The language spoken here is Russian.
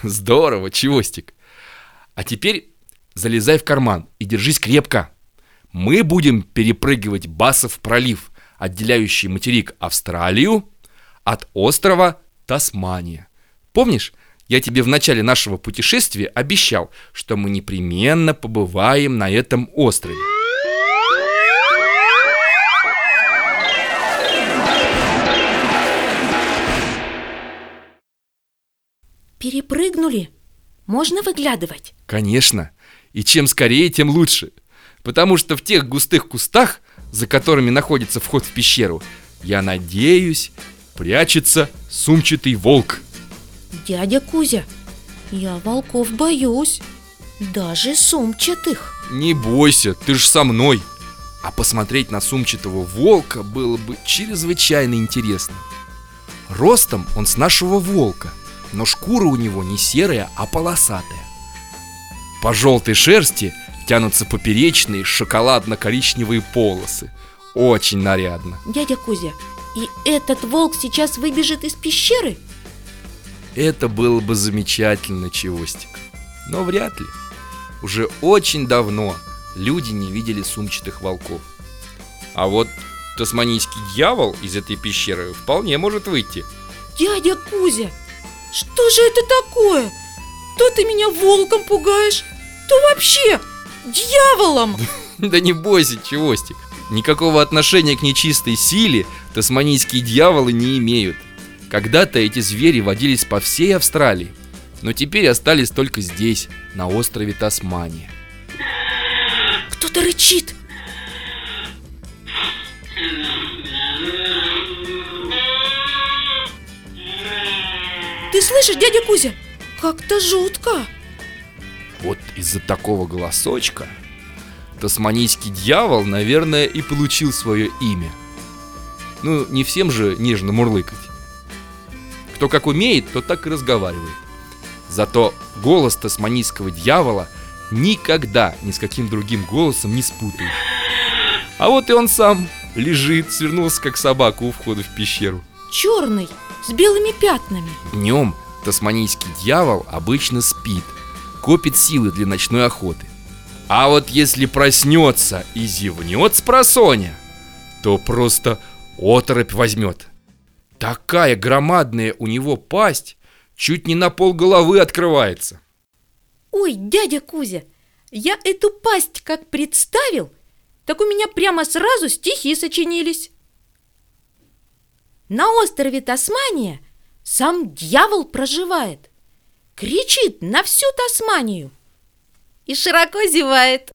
Здорово, Чевостик. А теперь залезай в карман и держись крепко. Мы будем перепрыгивать Басов пролив, отделяющий материк Австралию от острова Тасмания. Помнишь, я тебе в начале нашего путешествия обещал, что мы непременно побываем на этом острове. Перепрыгнули? Можно выглядывать? Конечно. И чем скорее, тем лучше. Потому что в тех густых кустах, за которыми находится вход в пещеру, я надеюсь, прячется сумчатый волк. Дядя Кузя, я волков боюсь. Даже сумчатых. Не бойся, ты же со мной. А посмотреть на сумчатого волка было бы чрезвычайно интересно. Ростом он с нашего волка, но шкура у него не серая, а полосатая. По желтой шерсти тянутся поперечные шоколадно-коричневые полосы. Очень нарядно. Дядя Кузя, и этот волк сейчас выбежит из пещеры? Это было бы замечательно, Чевостик. Но вряд ли. Уже очень давно люди не видели сумчатых волков. А вот тасманийский дьявол из этой пещеры вполне может выйти. Дядя Кузя, что же это такое? То ты меня волком пугаешь, то вообще дьяволом. Да не бойся, Чевостик. Никакого отношения к нечистой силе тасманийские дьяволы не имеют. Когда-то эти звери водились по всей Австралии Но теперь остались только здесь, на острове Тасмания. Кто-то рычит Ты слышишь, дядя Кузя? Как-то жутко. Вот из-за такого голосочка Тасманийский дьявол, наверное, и получил свое имя. Ну, не всем же нежно мурлыкать. Кто как умеет, тот так и разговаривает. Зато голос тасманийского дьявола никогда ни с каким другим голосом не спутаешь. А вот и он сам лежит, свернулся как собака у входа в пещеру Черный, с белыми пятнами Днем тасманийский дьявол обычно спит, копит силы для ночной охоты. А вот если проснется и зевнет с просоня, то просто оторопь возьмет. Такая громадная у него пасть, чуть не на пол головы открывается. Ой, дядя Кузя, я эту пасть как представил, так у меня прямо сразу стихи сочинились. На острове Тасмания сам дьявол проживает. Кричит на всю Тасманию и широко зевает.